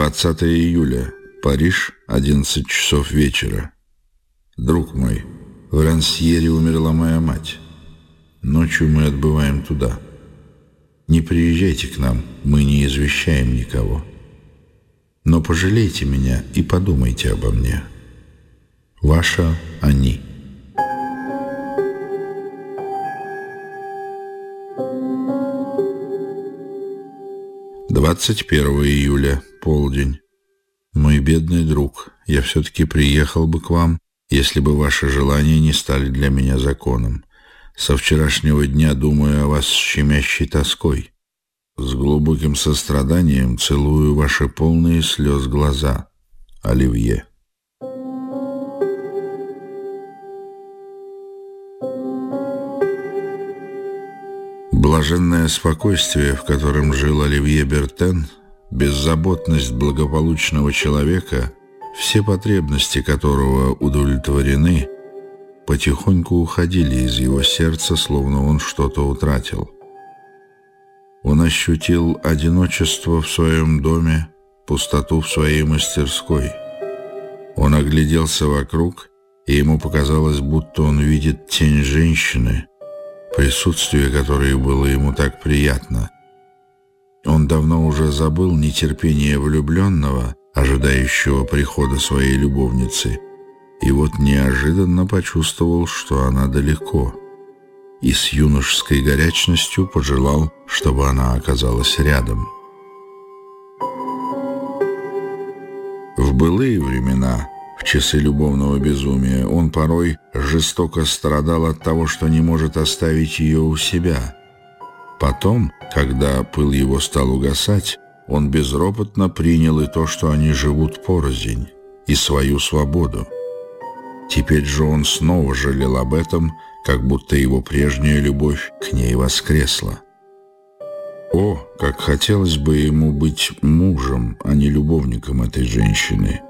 20 июля. Париж, 11 часов вечера. Друг мой, в Рансьере умерла моя мать. Ночью мы отбываем туда. Не приезжайте к нам, мы не извещаем никого. Но пожалейте меня и подумайте обо мне. Ваша Ани. Двадцать первого июля, полдень. Мой бедный друг, я все-таки приехал бы к вам, если бы ваши желания не стали для меня законом. Со вчерашнего дня думаю о вас с щемящей тоской. С глубоким состраданием целую ваши полные слез глаза. Оливье. Блаженное спокойствие, в котором жил Оливье Бертен — беззаботность благополучного человека, все потребности которого удовлетворены, потихоньку уходили из его сердца, словно он что-то утратил. Он ощутил одиночество в своем доме, пустоту в своей мастерской. Он огляделся вокруг, и ему показалось, будто он видит тень женщины, присутствие которой было ему так приятно — он давно уже забыл нетерпение влюбленного, ожидающего прихода своей любовницы, и вот неожиданно почувствовал, что она далеко, и с юношеской горячностью пожелал, чтобы она оказалась рядом. В былые времена, в часы любовного безумия, он порой жестоко страдал от того, что не может оставить ее у себя – Потом, когда пыл его стал угасать, он безропотно принял и то, что они живут порознь, и свою свободу. Теперь же он снова жалел об этом, как будто его прежняя любовь к ней воскресла. О, как хотелось бы ему быть мужем, а не любовником этой женщины.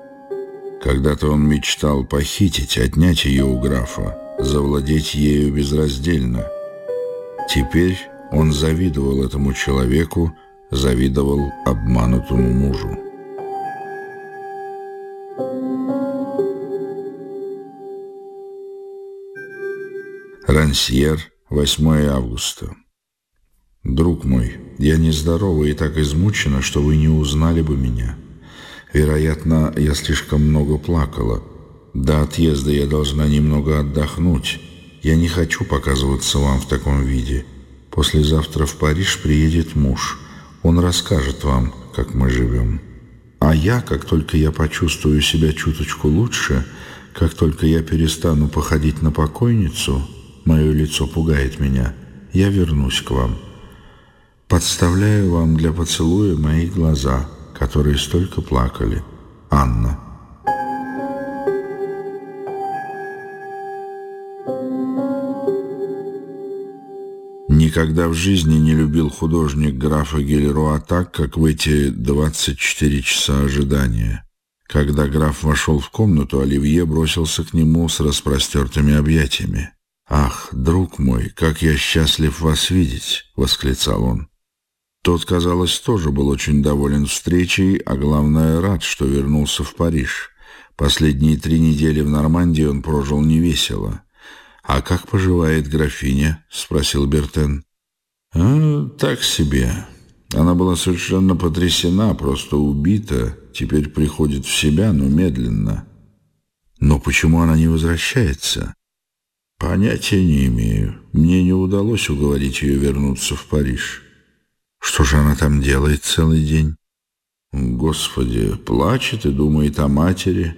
Когда-то он мечтал похитить, отнять ее у графа, завладеть ею безраздельно. Теперь он завидовал этому человеку, завидовал обманутому мужу. Рансьер, 8 августа. Друг мой, я нездорова и так измучена, что вы не узнали бы меня. Вероятно, я слишком много плакала. До отъезда я должна немного отдохнуть. Я не хочу показываться вам в таком виде. Послезавтра в Париж приедет муж. Он расскажет вам, как мы живем. А я, как только я почувствую себя чуточку лучше, как только я перестану походить на покойницу, мое лицо пугает меня, я вернусь к вам. Подставляю вам для поцелуя мои глаза, которые столько плакали. Анна. Никогда в жизни не любил художник графа Гелеруа так, как в эти 24 часа ожидания. Когда граф вошел в комнату, Оливье бросился к нему с распростертыми объятиями. «Ах, друг мой, как я счастлив вас видеть!» — восклицал он. Тот, казалось, тоже был очень доволен встречей, а главное, рад, что вернулся в Париж. Последние три недели в Нормандии он прожил невесело. «А как поживает графиня?» — спросил Бертен. «А, так себе. Она была совершенно потрясена, просто убита. Теперь приходит в себя, но медленно». «Но почему она не возвращается?» «Понятия не имею. Мне не удалось уговорить ее вернуться в Париж». «Что же она там делает целый день?» «Господи, плачет и думает о матери.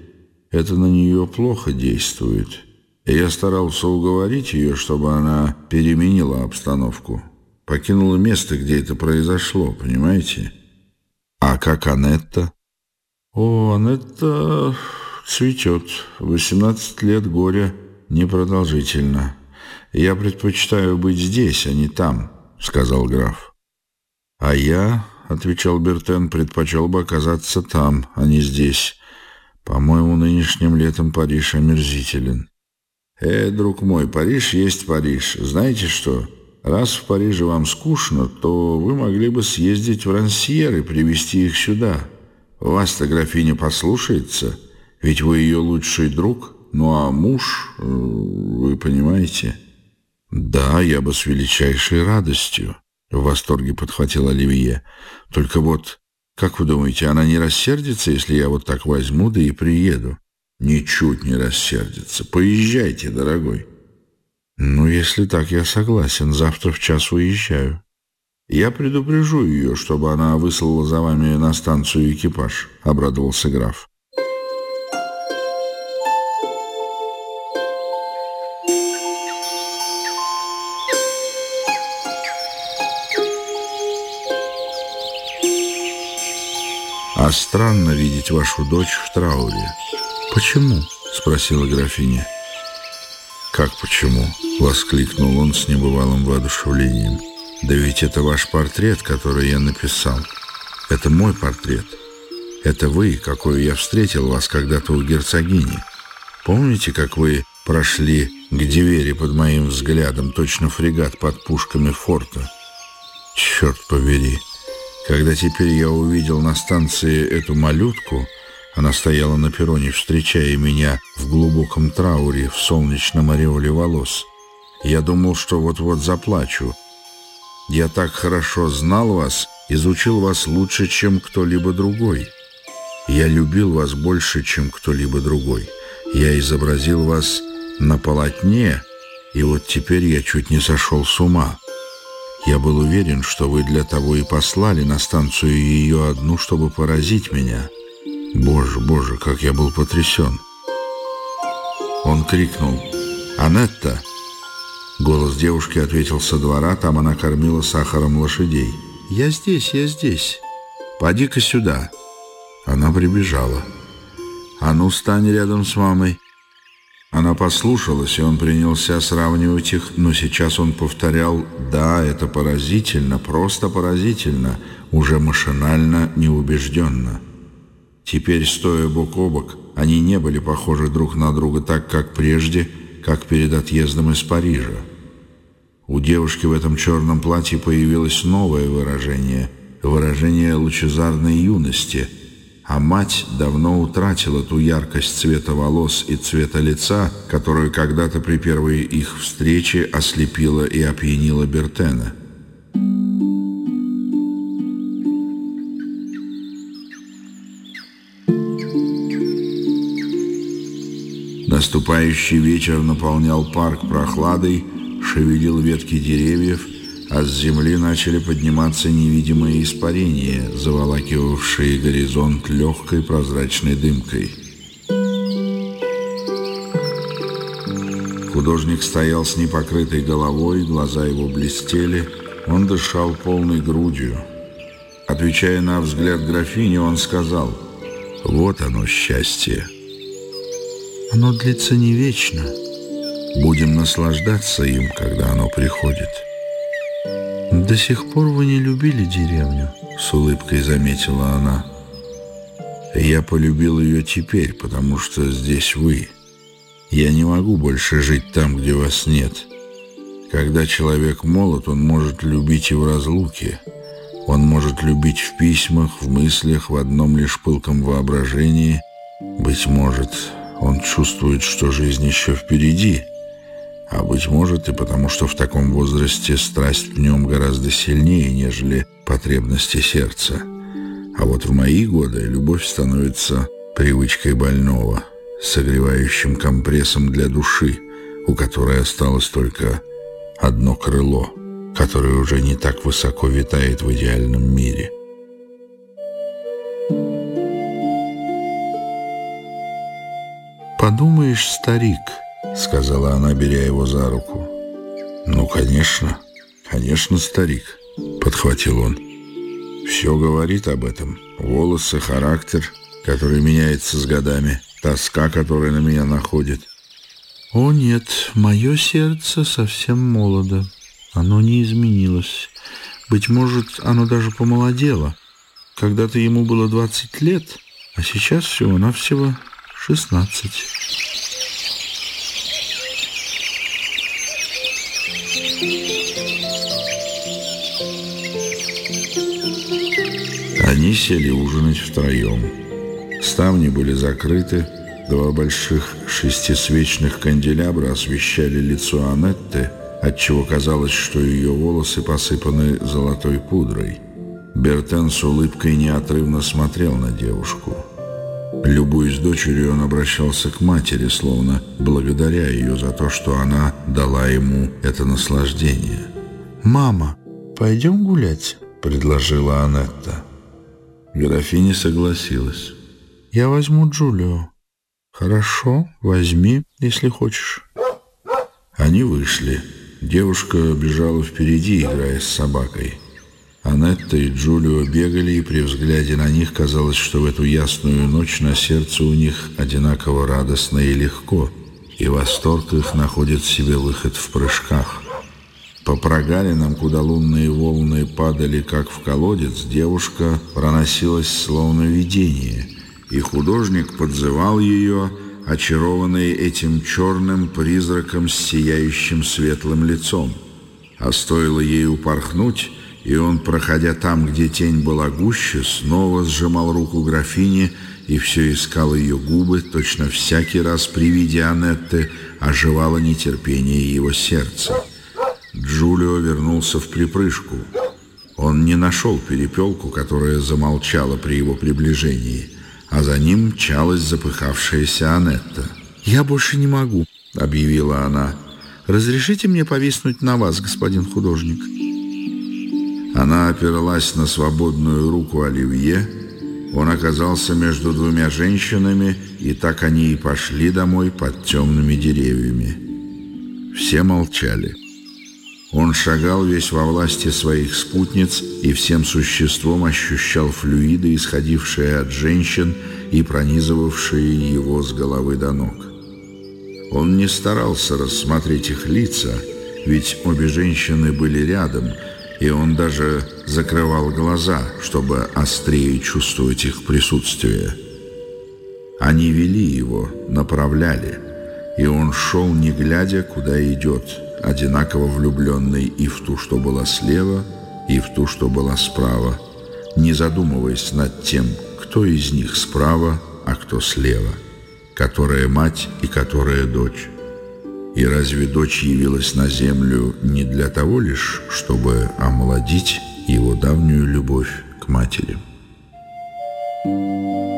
Это на нее плохо действует» я старался уговорить ее, чтобы она переменила обстановку, покинула место, где это произошло, понимаете? А как Анетта? О, Анетта цветет. 18 лет горя непродолжительно. Я предпочитаю быть здесь, а не там, сказал граф. А я, отвечал Бертен, предпочел бы оказаться там, а не здесь. По-моему, нынешним летом Париж омерзителен. «Э, друг мой, Париж есть Париж. Знаете что? Раз в Париже вам скучно, то вы могли бы съездить в Рансьер и привезти их сюда. Вас-то графиня послушается, ведь вы ее лучший друг, ну а муж, э, вы понимаете... Да, я бы с величайшей радостью, в восторге подхватил Оливье. Только вот, как вы думаете, она не рассердится, если я вот так возьму, да и приеду? Ничуть не рассердится. Поезжайте, дорогой. Ну, если так, я согласен. Завтра в час уезжаю. Я предупрежу ее, чтобы она выслала за вами на станцию экипаж, — обрадовался граф. «А странно видеть вашу дочь в трауре». «Почему?» — спросила графиня. «Как почему?» — воскликнул он с небывалым воодушевлением. «Да ведь это ваш портрет, который я написал. Это мой портрет. Это вы, какой я встретил вас когда-то у герцогини. Помните, как вы прошли к двери под моим взглядом, точно фрегат под пушками форта? Черт побери!» Когда теперь я увидел на станции эту малютку, она стояла на перроне, встречая меня в глубоком трауре, в солнечном ореоле волос. Я думал, что вот-вот заплачу. Я так хорошо знал вас, изучил вас лучше, чем кто-либо другой. Я любил вас больше, чем кто-либо другой. Я изобразил вас на полотне, и вот теперь я чуть не сошел с ума. Я был уверен, что вы для того и послали на станцию ее одну, чтобы поразить меня. Боже, боже, как я был потрясен. Он крикнул «Анетта!» Голос девушки ответил со двора, там она кормила сахаром лошадей. «Я здесь, я здесь. Поди-ка сюда». Она прибежала. «А ну, стань рядом с мамой». Она послушалась, и он принялся сравнивать их, но сейчас он повторял «Да, это поразительно, просто поразительно», уже машинально, неубежденно. Теперь, стоя бок о бок, они не были похожи друг на друга так, как прежде, как перед отъездом из Парижа. У девушки в этом черном платье появилось новое выражение, выражение лучезарной юности – а мать давно утратила ту яркость цвета волос и цвета лица, которую когда-то при первой их встрече ослепила и опьянила Бертена. Наступающий вечер наполнял парк прохладой, шевелил ветки деревьев, а с земли начали подниматься невидимые испарения, заволакивавшие горизонт легкой прозрачной дымкой. Художник стоял с непокрытой головой, глаза его блестели, он дышал полной грудью. Отвечая на взгляд графини, он сказал, «Вот оно счастье». «Оно длится не вечно. Будем наслаждаться им, когда оно приходит». «До сих пор вы не любили деревню», — с улыбкой заметила она. «Я полюбил ее теперь, потому что здесь вы. Я не могу больше жить там, где вас нет. Когда человек молод, он может любить и в разлуке. Он может любить в письмах, в мыслях, в одном лишь пылком воображении. Быть может, он чувствует, что жизнь еще впереди» А быть может и потому, что в таком возрасте страсть в нем гораздо сильнее, нежели потребности сердца. А вот в мои годы любовь становится привычкой больного, согревающим компрессом для души, у которой осталось только одно крыло, которое уже не так высоко витает в идеальном мире. «Подумаешь, старик», — сказала она, беря его за руку. «Ну, конечно, конечно, старик», — подхватил он. «Все говорит об этом. Волосы, характер, который меняется с годами, тоска, которая на меня находит». «О нет, мое сердце совсем молодо. Оно не изменилось. Быть может, оно даже помолодело. Когда-то ему было двадцать лет, а сейчас всего-навсего шестнадцать». Они сели ужинать втроем. Ставни были закрыты, два больших шестисвечных канделябра освещали лицо Анетты, отчего казалось, что ее волосы посыпаны золотой пудрой. Бертен с улыбкой неотрывно смотрел на девушку. Любуясь дочерью, он обращался к матери, словно благодаря ее за то, что она дала ему это наслаждение. «Мама, пойдем гулять?» — предложила Анетта. Графиня согласилась. «Я возьму Джулио». «Хорошо, возьми, если хочешь». Они вышли. Девушка бежала впереди, играя с собакой. Анетта и Джулио бегали, и при взгляде на них казалось, что в эту ясную ночь на сердце у них одинаково радостно и легко, и восторг их находит себе выход в прыжках. По прогалинам, куда лунные волны падали, как в колодец, девушка проносилась словно видение, и художник подзывал ее, очарованный этим черным призраком с сияющим светлым лицом. А стоило ей упорхнуть, и он, проходя там, где тень была гуще, снова сжимал руку графини и все искал ее губы, точно всякий раз при виде Анетты оживало нетерпение его сердца. Джулио вернулся в припрыжку. Он не нашел перепелку, которая замолчала при его приближении, а за ним мчалась запыхавшаяся Анетта. «Я больше не могу», — объявила она. «Разрешите мне повиснуть на вас, господин художник?» Она опиралась на свободную руку Оливье. Он оказался между двумя женщинами, и так они и пошли домой под темными деревьями. Все молчали. Он шагал весь во власти своих спутниц и всем существом ощущал флюиды, исходившие от женщин и пронизывавшие его с головы до ног. Он не старался рассмотреть их лица, ведь обе женщины были рядом, и он даже закрывал глаза, чтобы острее чувствовать их присутствие. Они вели его, направляли, и он шел, не глядя, куда идет – одинаково влюбленный и в ту, что была слева, и в ту, что была справа, не задумываясь над тем, кто из них справа, а кто слева, которая мать и которая дочь. И разве дочь явилась на землю не для того лишь, чтобы омолодить его давнюю любовь к матери? Thank you.